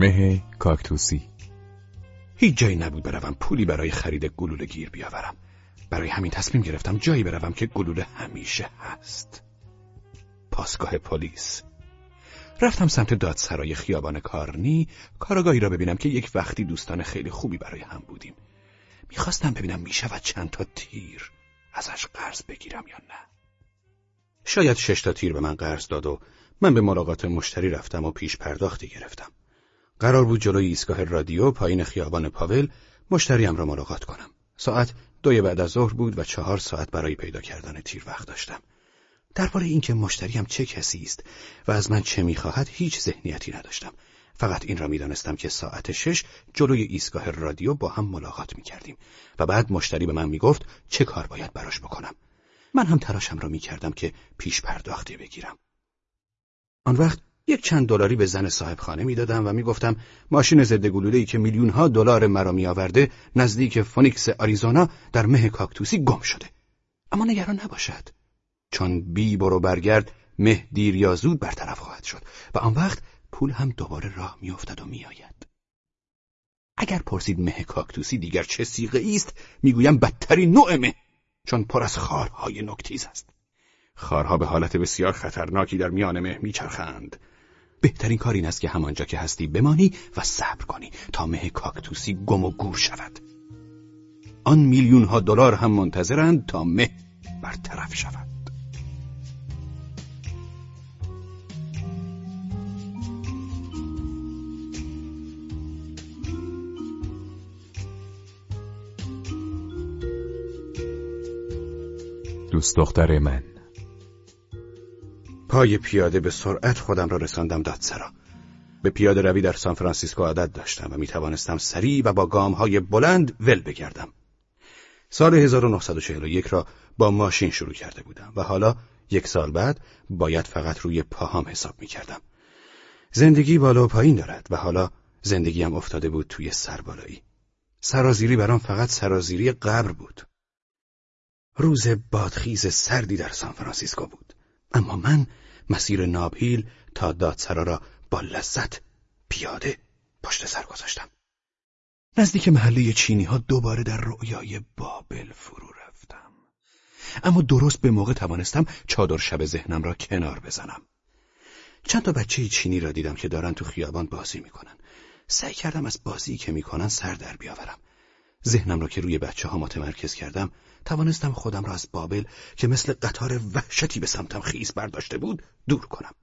مه کاکتوسی. هیچ جایی نبود بروم پولی برای خرید گلوله گیر بیاورم. برای همین تصمیم گرفتم جایی بروم که گلوله همیشه هست. پاسگاه پلیس. رفتم سمت دادسرای خیابان کارنی کارگاهی را ببینم که یک وقتی دوستان خیلی خوبی برای هم بودیم. می‌خواستم ببینم می‌شود چند تا تیر ازش قرض بگیرم یا نه. شاید شش تا تیر به من قرض داد و من به ملاقات مشتری رفتم و پیش پرداختی گرفتم. قرار بود جلوی ایستگاه رادیو پایین خیابان پاول مشتریم را ملاقات کنم. ساعت دوی بعد از ظهر بود و چهار ساعت برای پیدا کردن تیر وقت داشتم. درباره اینکه مشتریم چه کسی است و از من چه می‌خواهد هیچ ذهنیتی نداشتم. فقط این را می‌دانستم که ساعت شش جلوی ایستگاه رادیو با هم ملاقات می‌کردیم و بعد مشتری به من می‌گفت چه کار باید براش بکنم. من هم تلاشم را می‌کردم که پیش پرداختی بگیرم. آن وقت یک چند دلاری به زن صاحب خانه می‌دادم و می‌گفتم ماشین ضد گلوله‌ای که میلیون ها دلار مرا میآورده نزدیک فونیکس آریزونا در مه کاکتوسی گم شده. اما نگران نباشد. چون بی برو برگرد مه دیر یا زود برطرف خواهد شد و آن وقت پول هم دوباره راه میافتد و میآید. اگر پرسید مه کاکتوسی دیگر چه صیغه است می‌گویم بدترین نوع مه چون پر از خارهای نکتیز است. خارها به حالت بسیار خطرناکی در میان مه میچرخند. بهترین کار این است که همانجا که هستی بمانی و صبر کنی تا مه کاکتوسی گم و گور شود. آن میلیون ها دلار هم منتظرند تا مه برطرف شود. دوست دختر من پای پیاده به سرعت خودم را رساندم دادسرا به پیاده روی در سان فرانسیسکو عادت داشتم و می توانستم سریع و با گام های بلند ول بگردم سال 1941 را با ماشین شروع کرده بودم و حالا یک سال بعد باید فقط روی پاهام حساب می کردم. زندگی بالا و پایین دارد و حالا زندگیم افتاده بود توی سربالایی. سرازیری برام فقط سرازیری قبر بود. روز بادخیز سردی در سان فرانسیسکو بود. اما من مسیر نابهیل تا دادسرا را با لذت پیاده پشت سر گذاشتم. نزدیک محله چینی ها دوباره در رویای بابل فرو رفتم. اما درست به موقع توانستم چادر شب ذهنم را کنار بزنم. چند تا بچه چینی را دیدم که دارن تو خیابان بازی می‌کنن. سعی کردم از بازی که می‌کنن سر در بیاورم. ذهنم را که روی بچه ها متمرکز کردم توانستم خودم را از بابل که مثل قطار وحشتی به سمتم خیز برداشته بود دور کنم.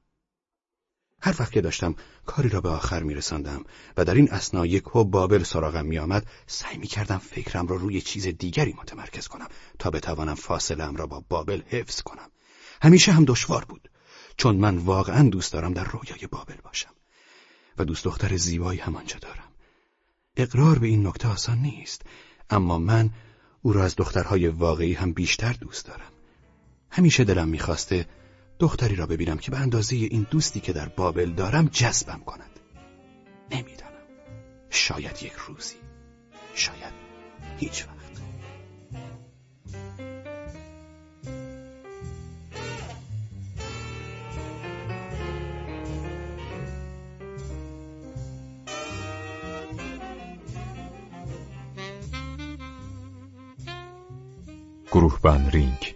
هر وقت که داشتم کاری را به آخر می رسندم و در این اسنا یک هو بابل سراغم می آمد سعی می کردم فکرم را روی چیز دیگری متمرکز کنم تا بتوانم فاصله را با بابل حفظ کنم. همیشه هم دشوار بود چون من واقعا دوست دارم در رویای بابل باشم و دوست دختر زیبایی همانجا دارم. اقرار به این نکته آسان نیست اما من او را از دخترهای واقعی هم بیشتر دوست دارم. همیشه دلم می‌خواسته دختری را ببینم که به اندازه این دوستی که در بابل دارم جذبم کند. نمی‌دانم. شاید یک روزی. شاید هیچ وقت. گروهبان رینگ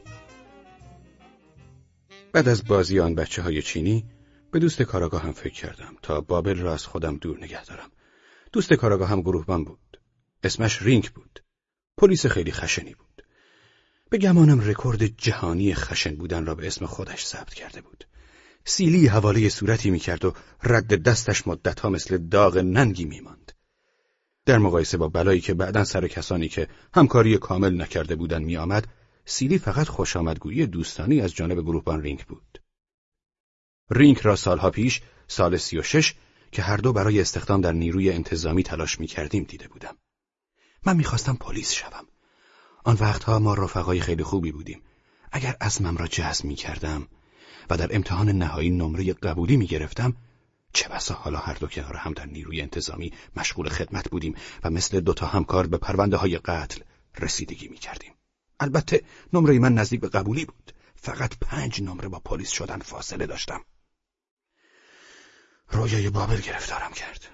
بعد از بازی آن بچه های چینی به دوست کارآگاهم فکر کردم تا بابل را از خودم دور نگه دارم. دوست کارآگاهم گروهبان بود. اسمش رینگ بود. پلیس خیلی خشنی بود. به گمانم رکورد جهانی خشن بودن را به اسم خودش ثبت کرده بود. سیلی حواله صورتی می‌کرد و رد دستش مدتها مثل داغ ننگی میماند. در مقایسه با بلایی که بعدا سر کسانی که همکاری کامل نکرده بودند میآمد سیلی فقط خوش آمدگویی دوستانه‌ای از جانب گروهبان رینگ بود. رینگ را سالها پیش سال سی و شش که هر دو برای استخدام در نیروی انتظامی تلاش می کردیم دیده بودم. من می‌خواستم پلیس شوم. آن وقتها ما رفقای خیلی خوبی بودیم. اگر عزمم را جزم می کردم و در امتحان نهایی نمره قبولی می گرفتم چه بسا حالا هر دو کنار هم در نیروی انتظامی مشغول خدمت بودیم و مثل دوتا همکار به پرونده های قتل رسیدگی می کردیم. البته نمره من نزدیک به قبولی بود. فقط پنج نمره با پلیس شدن فاصله داشتم. رویای بابل گرفتارم کرد.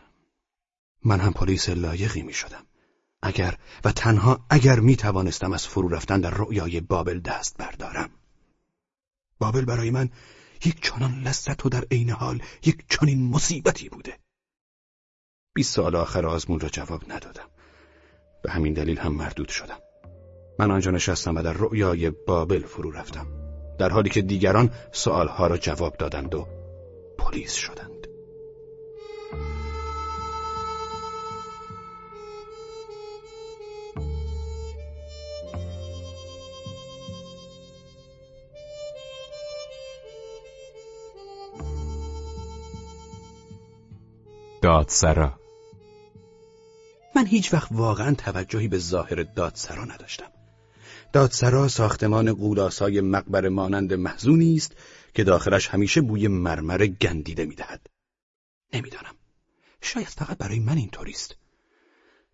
من هم پلیس لایقی می شدم. اگر و تنها اگر می توانستم از فرو رفتن در رؤیای بابل دست بردارم. بابل برای من یک چنان لذت و در عین حال یک چنین مصیبتی بوده. بیست سال آخر آزمون را جواب ندادم. به همین دلیل هم مردود شدم. من آنجا نشستم و در رؤیای بابل فرو رفتم. در حالی که دیگران سوالها را جواب دادند و پلیس شدند. دادسرا من هیچ وقت واقعا توجهی به ظاهر دادسرا نداشتم. دادسرا ساختمان قولاسای مقبر مانند محزونی است که داخلش همیشه بوی مرمر گندیده می‌دهد. نمی‌دانم. شاید فقط برای من اینطوری است.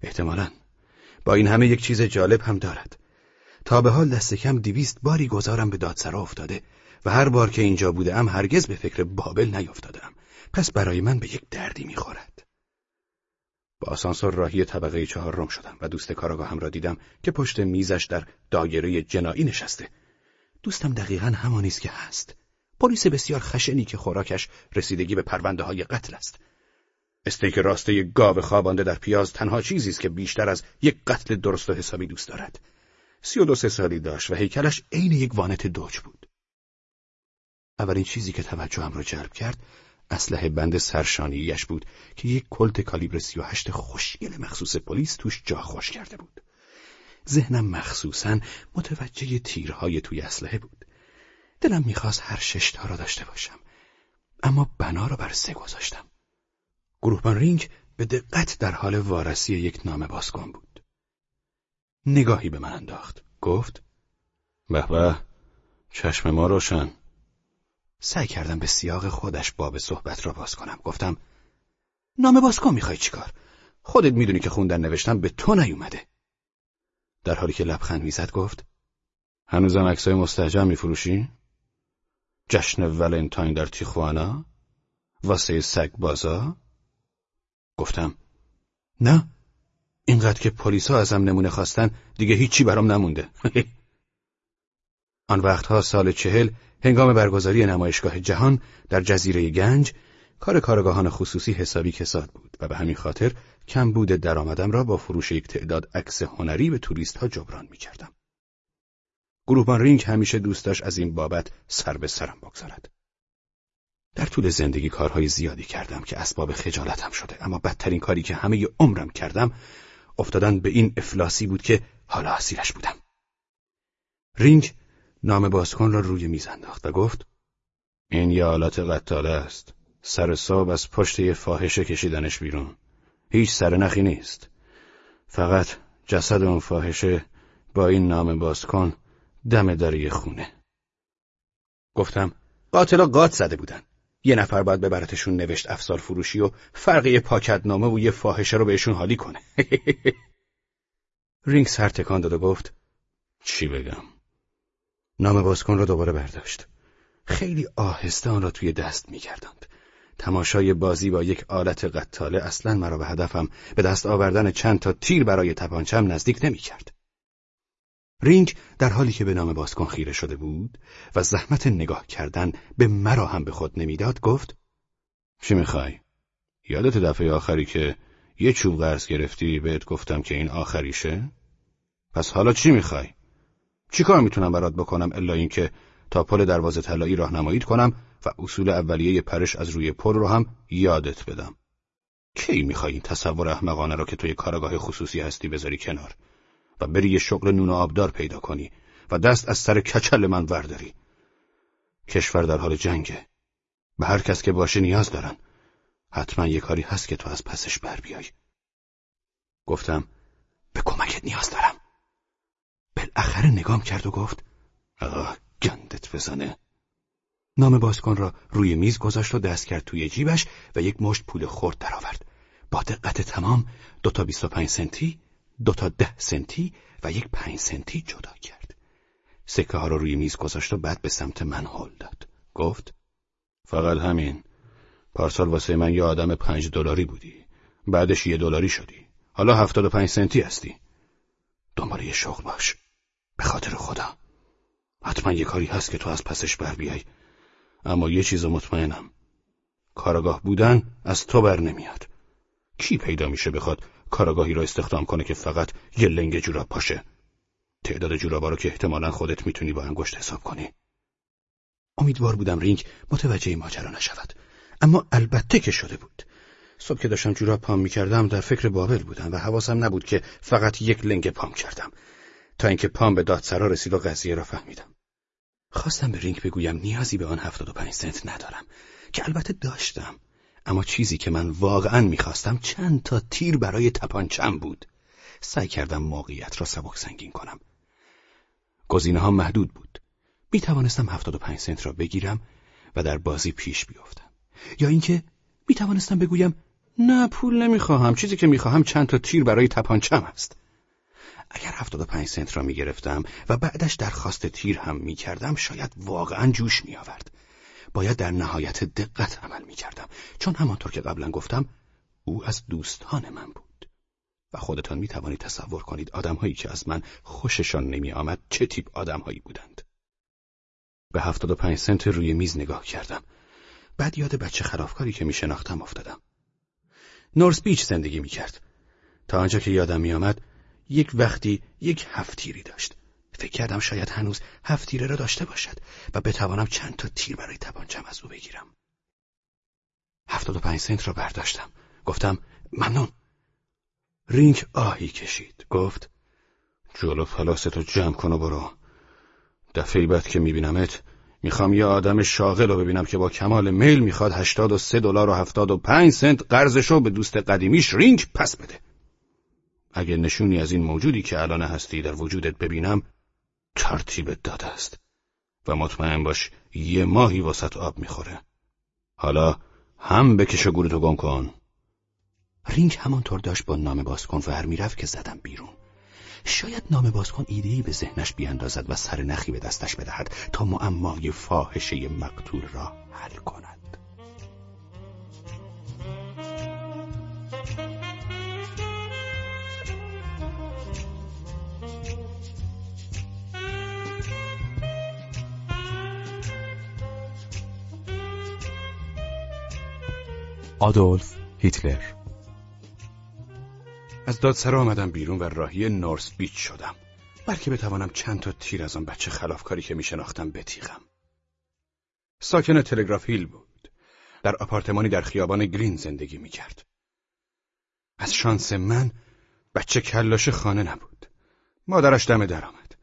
احتمالا. با این همه یک چیز جالب هم دارد. تا به حال دست کم دویست باری گذارم به دادسرا افتاده و هر بار که اینجا بودم هرگز به فکر بابل نیفتادم. پس برای من به یک دردی می‌خورد. با آسانسور راهی طبقه چهارم شدم و دوست کاراگاهم را دیدم که پشت میزش در دایره جنایی نشسته. دوستم دقیقا همانی است که هست. پلیس بسیار خشنی که خوراکش رسیدگی به پرونده های قتل است. استیک راسته گاو خوابانده در پیاز تنها چیزی است که بیشتر از یک قتل درست و حسابی دوست دارد. سی و دو سه سالی داشت و هیکلش عین یک وانت دوج بود. اولین چیزی که توجهم را جلب کرد اسلحه بند سرشانیش بود که یک کلت کالیبر 38 خوشگل مخصوص پلیس توش جا خوش کرده بود. ذهنم مخصوصا متوجه تیرهای توی اسلحه بود. دلم می‌خواست هر ششتا را داشته باشم. اما بنا را بر سه گذاشتم. گروهبان رینگ به دقت در حال وارسی یک نامه بازکن بود. نگاهی به من انداخت. گفت به به چشم ما روشن. سعی کردم به سیاق خودش باب صحبت را باز کنم. گفتم نامه باز کن می‌خوای چیکار خودت می‌دونی که خوندن نوشتم به تو نیومده. در حالی که لبخند می‌زد گفت هنوزم عکسای مستجم میفروشی؟ جشن ولنتاین در تیخوانا؟ واسه سگ بازا؟ گفتم نه اینقدر که پلیسا ازم نمونه خواستن دیگه هیچی برام نمونده. آن وقتها سال چهل هنگام برگزاری نمایشگاه جهان در جزیره گنج کار کارگاهان خصوصی حسابی کساد بود و به همین خاطر کم بود درآمدم را با فروش یک تعداد عکس هنری به توریست ها جبران می کردم. گروهبان رینگ همیشه دوست داشت از این بابت سر به سرم بگذارد. در طول زندگی کارهای زیادی کردم که اسباب خجالتم شده اما بدترین کاری که همه عمرم کردم افتادن به این افلاسی بود که حالا اسیرش بودم. رینگ نامه بازکن را روی میز انداخت و گفت این یه آلت قتاله است. سر صبح از پشت یه فاحشه کشیدنش بیرون. هیچ سر نخی نیست. فقط جسد اون فاحشه با این نامه بازکن دم در یه خونه. گفتم قاتلا قاط زده بودن. یه نفر باید ببرتشون نوشت افزار فروشی و فرق یه پاکت نامه و یه فاحشه رو بهشون حالی کنه. رینگ سر تکان داد و گفت چی بگم؟ نام بازکن را دوباره برداشت. خیلی آهسته آن را توی دست میگرداند. تماشای بازی با یک آلت قتاله اصلا مرا به هدفم به دست آوردن چند تا تیر برای تپانچم نزدیک نمی‌کرد. رینگ در حالی که به نام بازکن خیره شده بود و زحمت نگاه کردن به مرا هم به خود نمی‌داد گفت چی می‌خوای؟ یادت دفعه آخری که یه چوب قرض گرفتی بهت گفتم که این آخریشه؟ پس حالا چی می‌خوای؟ چیکار می‌تونم برات بکنم الا اینکه تا پل دروازه طلایی راهنماییت کنم و اصول اولیه پرش از روی پل رو هم یادت بدم. کی می‌خوای این تصور احمقانه رو که توی کارگاه خصوصی هستی بذاری کنار و بری یه شغل نون و آبدار پیدا کنی و دست از سر کچل من ورداری؟ کشور در حال جنگه. به هر کس که باشه نیاز دارن. حتما یه کاری هست که تو از پسش بر بیای. گفتم به کمکت نیاز دارم. بالاخره نگام کرد و گفت آه گندت بزنه نام بازکن را روی میز گذاشت و دست کرد توی جیبش و یک مشت پول خورد درآورد. با دقت تمام دو تا بیست و پنج سنتی، دو تا ده سنتی و یک پنج سنتی جدا کرد. سکه ها را روی میز گذاشت و بعد به سمت من هل داد. گفت فقط همین. پارسال واسه من یه آدم پنج دلاری بودی. بعدش یه دلاری شدی حالا هفتاد و پنج سنتی هستی دنبال یه شغل باش به خاطر خدا. حتما یه کاری هست که تو از پسش بر بیای. اما یه چیز مطمئنم. کاراگاه بودن از تو بر نمیاد. کی پیدا میشه بخواد کاراگاهی را استخدام کنه که فقط یه لنگ جوراب پاشه تعداد جورابا رو که احتمالا خودت می‌تونی با انگشت حساب کنی. امیدوار بودم رینگ متوجه ماجرا نشود. اما البته که شده بود. صبح که داشتم جوراب پام می‌کردم در فکر بابل بودم و حواسم نبود که فقط یک لنگ پام کردم. تا اینکه پام به دادسرا رسید و قضیه را فهمیدم. خواستم به رینگ بگویم نیازی به آن هفتاد و پنج سنت ندارم که البته داشتم. اما چیزی که من واقعا می‌خواستم چند تا تیر برای تپانچه‌م بود. سعی کردم موقعیت را سبک سنگین کنم. گزینه ها محدود بود. می توانستم هفتاد و پنج سنت را بگیرم و در بازی پیش بیفتم. یا اینکه می توانستم بگویم نه پول نمی‌خواهم. چیزی که می‌خواهم چند تا تیر برای تپانچم است. اگر هفتاد و پنج سنت را می‌گرفتم و بعدش درخواست تیر هم می‌کردم شاید واقعا جوش میآورد. باید در نهایت دقت عمل می‌کردم چون همانطور که قبلا گفتم او از دوستان من بود. و خودتان می توانید تصور کنید آدمهایی که از من خوششان نمی آمد چه تیپ آدمهایی بودند. به هفتاد و پنج سنت روی میز نگاه کردم. بعد یاد بچه خلافکاری که می شناختم افتادم. نورس بیچ زندگی می کرد تا آنجا که یادم می آمد یک وقتی یک هفتیری داشت. فکر کردم شاید هنوز هفتیره را داشته باشد و بتوانم چند تا تیر برای تپانچم از او بگیرم. هفتاد و پنج سنت را برداشتم. گفتم ممنون. رینک آهی کشید. گفت جلو پلاستو جمع کن و برو. دفعه بعد که میبینمت می‌خوام یه آدم شاغل رو ببینم که با کمال میل می‌خواد هشتاد و سه دلار و هفتاد و پنج سنت قرضشو به دوست قدیمیش رینک پس بده. اگه نشونی از این موجودی که الان هستی در وجودت ببینم ترتیبت داده است. و مطمئن باش یه ماهی واسط آب می‌خوره. حالا هم بکش و گورتو گم کن. رینگ همانطور داشت با نام بازکن ور می‌رفت که زدم بیرون. شاید نام بازکن ایدهی به ذهنش بیاندازد و سر نخی به دستش بدهد تا معمای فاحشه مقتول را حل کند. آدولف هیتلر. از دادسرا آمدم بیرون و راهی نورس بیچ شدم. بلکه بتوانم چند تا تیر از آن بچه خلافکاری که میشناختم بتیغم. ساکن تلگراف هیل بود. در آپارتمانی در خیابان گرین زندگی می‌کرد. از شانس من بچه کلاش خانه نبود. مادرش دم درآمد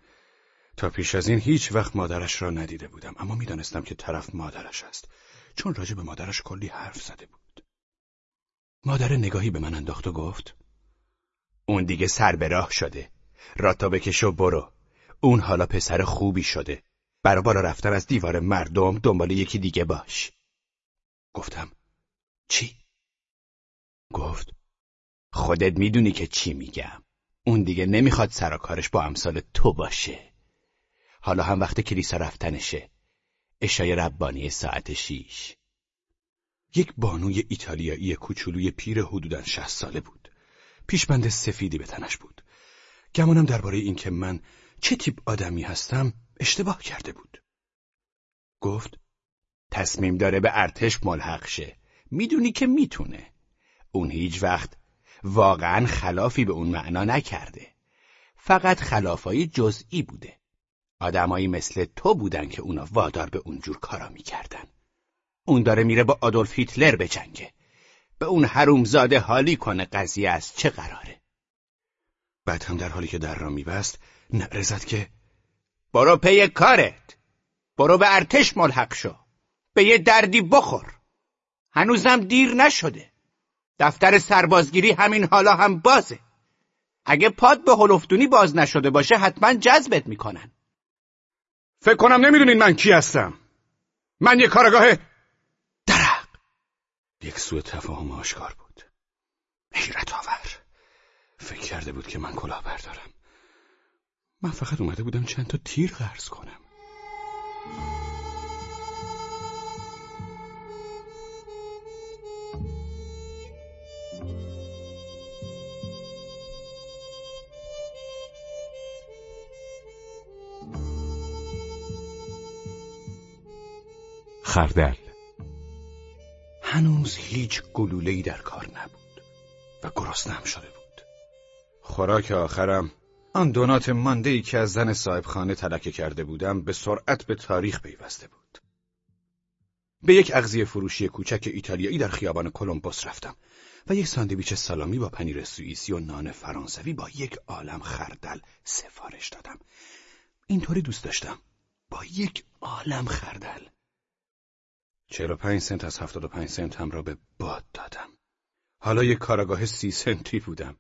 تا پیش از این هیچ وقت مادرش را ندیده بودم اما می‌دانستم که طرف مادرش است. چون راجع به مادرش کلی حرف زده بود. مادر نگاهی به من انداخت و گفت اون دیگه سر به راه شده. راتا بکش و برو. اون حالا پسر خوبی شده. برا بالا رفتن از دیوار مردم دنبال یکی دیگه باش. گفتم چی؟ گفت خودت می‌دونی که چی میگم. اون دیگه نمی‌خواد سراکارش با امثال تو باشه. حالا هم وقت کلیسا رفتنشه. اشای ربانی ساعت شیش. یک بانوی ایتالیایی کوچولوی پیر حدوداً شهست ساله بود. پیشبند سفیدی به تنش بود. گمانم درباره اینکه من چه تیپ آدمی هستم اشتباه کرده بود. گفت تصمیم داره به ارتش ملحق شه. می‌دونی که می‌تونه. اون هیچ وقت واقعا خلافی به اون معنا نکرده. فقط خلافای جزئی بوده. آدمایی مثل تو بودن که اونا وادار به اونجور کارا می‌کردن. اون داره میره با آدولف هیتلر بجنگه به اون حرومزاده حالی کنه قضیه از چه قراره. بعد هم در حالی که در را میبست نعره زد که برو پی کارت. برو به ارتش ملحق شو. به یه دردی بخور. هنوزم دیر نشده. دفتر سربازگیری همین حالا هم بازه. اگه پاد به هلفتونی باز نشده باشه حتما جذبت می‌کنن. فکر کنم نمی‌دونین من کی هستم. من یه کارگاه یک سوء تفاهم آشکار بود. حیرت آور. فکر کرده بود که من کلاه بردارم. من فقط اومده بودم چند تا تیر قرض کنم. خردل. هنوز هیچ گلوله‌ای در کار نبود و گرسنه‌ام شده بود. خوراک آخرم. آن دونات مانده ای که از زن صاحب خانه تلکه کرده بودم به سرعت به تاریخ پیوسته بود. به یک اغذیه فروشی کوچک ایتالیایی در خیابان کلمبوس رفتم و یک ساندویچ سالامی با پنیر سوئیسی و نان فرانسوی با یک عالم خردل سفارش دادم. اینطوری دوست داشتم با یک عالم خردل. چهل و پنج سنت از هفتاد و پنج سنت هم را به باد دادم. حالا یک کاراگاه سی سنتی بودم.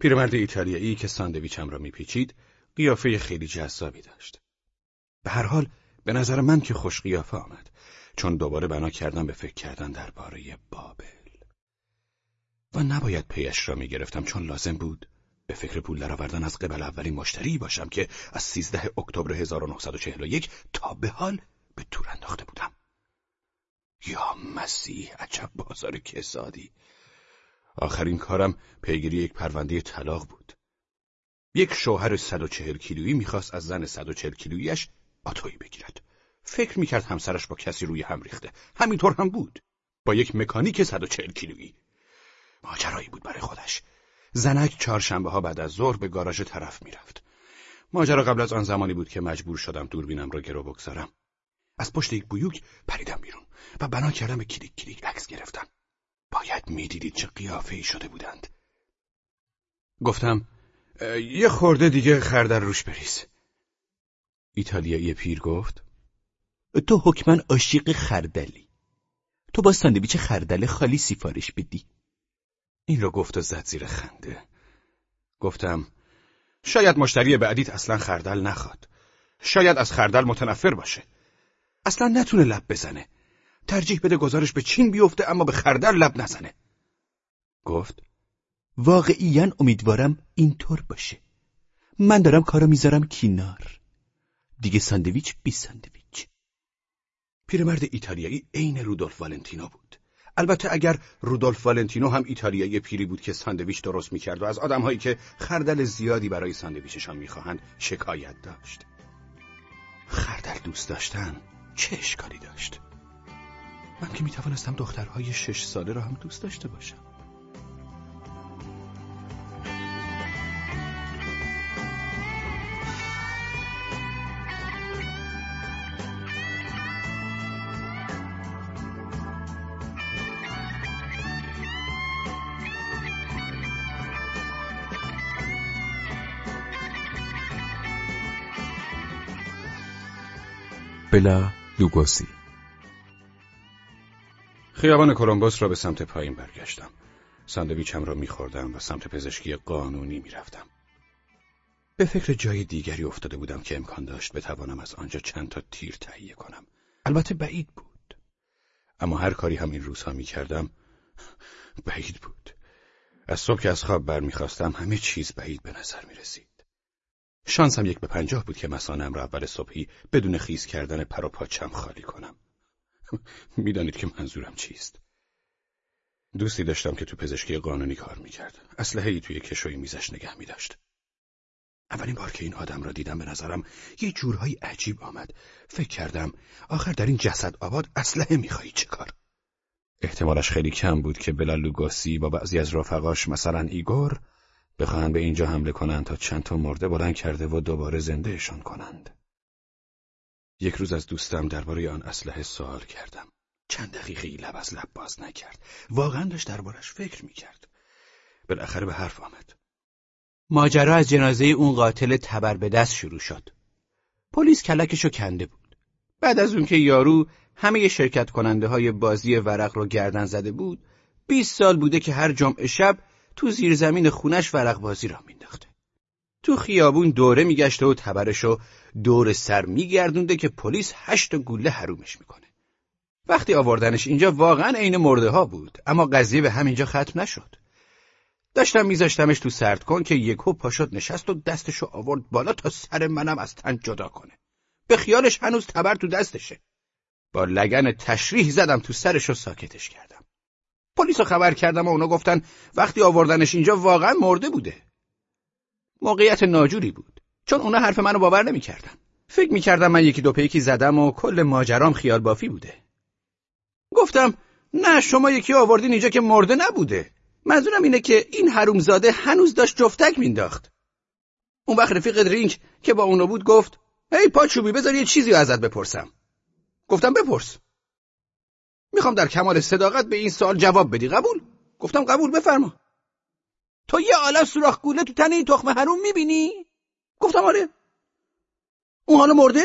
پیرمرد ایتالیایی که ساندویچم را میپیچید قیافه خیلی جذابی داشت. به هر حال به نظر من که خوش قیافه آمد چون دوباره بنا کردم به فکر کردن درباره بابل. و نباید پیش را می‌گرفتم چون لازم بود به فکر پول درآوردن از قبل اولین مشتری باشم که از 13 اکتبر 1941 تا به حال به تور انداخته بودم. مسیح عجب بازار کسادی. آخرین کارم پیگیری یک پرونده طلاق بود. یک شوهر 140 کیلویی می‌خواست از زن 140 کیلوییش آتویی بگیرد. فکر می‌کرد همسرش با کسی روی هم ریخته. همینطور هم بود. با یک مکانیک 140 کیلویی. ماجرایی بود برای خودش. زنک چهارشنبه ها بعد از ظهر به گاراژ طرف می‌رفت. ماجرا قبل از آن زمانی بود که مجبور شدم دوربینم را گرو بگذارم. از پشت یک بیوک پریدم بیرون و بنا کردم به کلیک کلیک عکس گرفتم باید می‌دیدید چه قیافه ای شده بودند. گفتم یه خورده دیگه خردر روش بریز. ایتالیایی پیر گفت تو حکما عاشق خردلی. تو با ساندویچ خردل خالی سفارش بدی. این رو گفت و زد زیر خنده. گفتم شاید مشتری بعدیت اصلا خردل نخواد. شاید از خردل متنفر باشه. اصلا نتونه لب بزنه. ترجیح بده گزارش به چین بیفته اما به خردل لب نزنه. گفت واقعیا امیدوارم اینطور باشه. من دارم کارو می‌ذارم کنار. دیگه ساندویچ بی ساندویچ. پیرمرد ایتالیایی عین رودولف والنتینو بود. البته اگر رودولف والنتینو هم ایتالیایی پیری بود که ساندویچ درست می‌کرد و از آدمهایی که خردل زیادی برای ساندویچشان می‌خواهند شکایت داشت. خردل دوست داشتن؟ چه اشکالی داشت؟ من که می‌توانستم دخترهای شش ساله را هم دوست داشته باشم. بلا لوگوسی خیابان کلمبوس را به سمت پایین برگشتم. ساندویچم را میخوردم و سمت پزشکی قانونی می‌رفتم. به فکر جای دیگری افتاده بودم که امکان داشت بتوانم از آنجا چند تا تیر تهیه کنم. البته بعید بود. اما هر کاری هم این روزها می‌کردم بعید بود. از صبح که از خواب برمیخواستم همه چیز بعید به نظر می‌رسید. شانسم یک به پنجاه بود که مسانم را اول صبحی بدون خیز کردن پر و پاچم خالی کنم. می‌دانید که منظورم چیست. دوستی داشتم که تو پزشکی قانونی کار می‌کرد. اسلحه ای توی کشوی میزش نگه میداشت. اولین بار که این آدم را دیدم به نظرم یه جورهای عجیب آمد. فکر کردم آخر در این جسد آباد اسلحه می‌خواهی چه کار؟ احتمالش خیلی کم بود که بلا لوگاسی با بعضی از رفقاش مثلا ایگور بخواهند به اینجا حمله کنند تا چند تا مرده بلند کرده و دوباره زندهشان کنند. یک روز از دوستم درباره آن اسلحه سوال کردم. چند دقیقه لب از لب باز نکرد. واقعا داشت دربارش فکر می‌کرد. بالاخره به حرف آمد. ماجرا از جنازه اون قاتل تبر به دست شروع شد. پلیس کلکشو کنده بود. بعد از اون که یارو همه شرکت کننده های بازی ورق رو گردن زده بود، 20 سال بوده که هر جمعه شب تو زیرزمین خونش ورق بازی را مینداخته. تو خیابون دوره میگشته و تبرشو دور سر میگردونده که پلیس هشت گوله حرومش می‌کنه. وقتی آوردنش اینجا واقعا عین مرده ها بود اما قضیه به همینجا ختم نشد. داشتم میذاشتمش تو سرد کن که یکو پاشد نشست و دستشو آورد بالا تا سر منم از تن جدا کنه. به خیالش هنوز تبر تو دستشه. با لگن تشریح زدم تو سرش و ساکتش کردم. پلیس خبر کردم و اونا گفتن وقتی آوردنش اینجا واقعا مرده بوده. موقعیت ناجوری بود. چون اونا حرف منو باور نمی‌کردن. فکر می‌کردم من یکی دو پیکی زدم و کل ماجرام خیال بافی بوده. گفتم نه شما یکی آوردین اینجا که مرده نبوده. منظورم اینه که این حرومزاده هنوز داشت جفتک مینداخت اون وقت رفیق رینگ که با اونو بود گفت هی پاچوبی بذار یه چیزی ازت بپرسم. گفتم بپرس. می‌خوام در کمال صداقت به این سوال جواب بدی. قبول؟ گفتم قبول بفرما. تو یه عالم سوراخ گوله تو تن این تخم حروم می‌بینی؟ گفتم آره. اون حالا مرده؟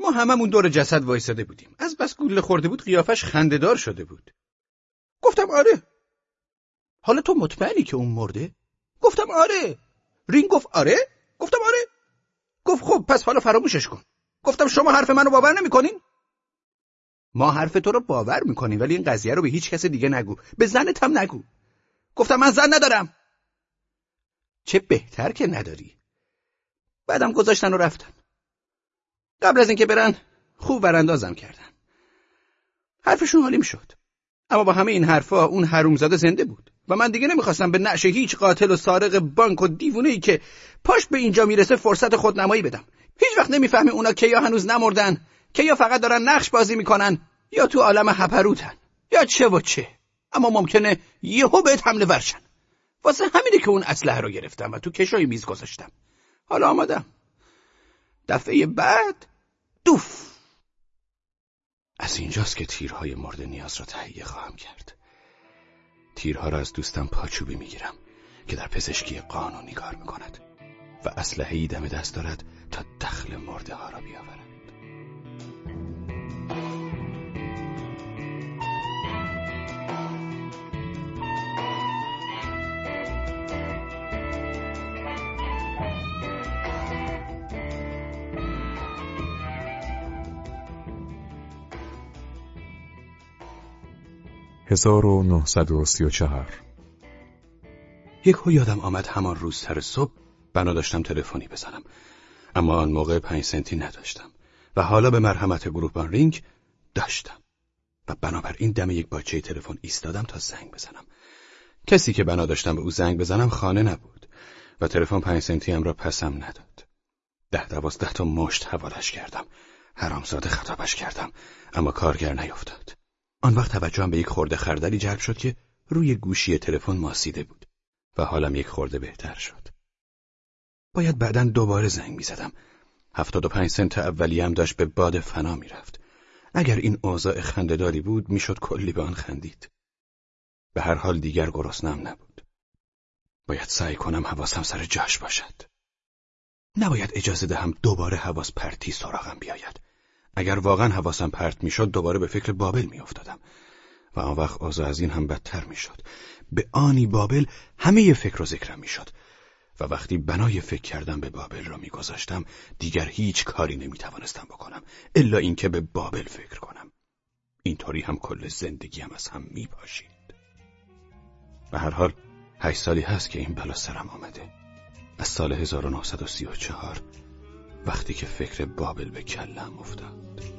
ما هممون دور جسد وایساده بودیم. از بس گوله خورده بود قیافش خندهدار شده بود. گفتم آره. حالا تو مطمئنی که اون مرده؟ گفتم آره. رینگ گفت آره؟ گفتم آره. گفت خب پس حالا فراموشش کن. گفتم شما حرف منو باور نمی‌کنین؟ ما حرف تو رو باور می‌کنیم ولی این قضیه رو به هیچ کس دیگه نگو. به زنت هم نگو. گفتم من زن ندارم. چه بهتر که نداری. بعدم گذاشتن و رفتن قبل از اینکه برن خوب وراندازم کردن. حرفشون حالیم شد. اما با همه این حرفا اون حرومزاده زنده بود. و من دیگه نمی‌خواستم به نعش هیچ قاتل و سارق بانک و دیوونه ای که پاش به اینجا می‌رسه فرصت خودنمایی بدم. هیچ وقت نمی‌فهمی اونا که یا هنوز نمردن. که یا فقط دارن نقش بازی می‌کنن یا تو عالم هپروتن یا چه و چه. اما ممکنه یهو بهت حمله ورشن. واسه همینه که اون اسلحه رو گرفتم و تو کشوی میز گذاشتم. حالا آمادم. دفعه بعد دوف. از اینجاست که تیرهای مورد نیاز را تهیه خواهم کرد. تیرها را از دوستم پاچوبی می‌گیرم که در پزشکی قانونی کار می‌کند و اسلحه دم دست دارد تا دخل مرده ها را بیاورد. 1934 یک یادم آمد همان روز سر صبح بنا داشتم تلفنی بزنم. اما آن موقع پنج سنتی نداشتم و حالا به مرحمت گروهبان رینگ داشتم. و بنابراین دم یک باچه تلفن ایستادم تا زنگ بزنم. کسی که بنا داشتم به او زنگ بزنم خانه نبود و تلفن پنج سنتی هم را پسم نداد. ده دوازده تا مشت حوالش کردم. حرامزاده خطابش کردم اما کارگر نیفتاد. آن وقت توجهم به یک خورده خردلی جلب شد که روی گوشی تلفن ماسیده بود و حالم یک خورده بهتر شد. باید بعدا دوباره زنگ می‌زدم. هفتاد و پنج سنت هم داشت به باد فنا می‌رفت. اگر این اوضاع خندهداری بود می‌شد کلی به آن خندید. به هر حال دیگر گرسنم نبود. باید سعی کنم حواسم سر جاش باشد. نباید اجازه دهم دوباره حواس پرتی سراغم بیاید. اگر واقعا حواسم پرت می‌شد دوباره به فکر بابل میافتادم. و آن وقت آزا از این هم بدتر می‌شد. به آنی بابل همه فکر و ذکرم می‌شد. و وقتی بنای فکر کردم به بابل را میگذاشتم دیگر هیچ کاری نمی‌توانستم بکنم الا اینکه به بابل فکر کنم. اینطوری هم کل زندگیم از هم میپاشید. به هر حال هشت سالی هست که این بلا سرم آمده. از سال 1934 وقتی که فکر بابل به کلم افتاد.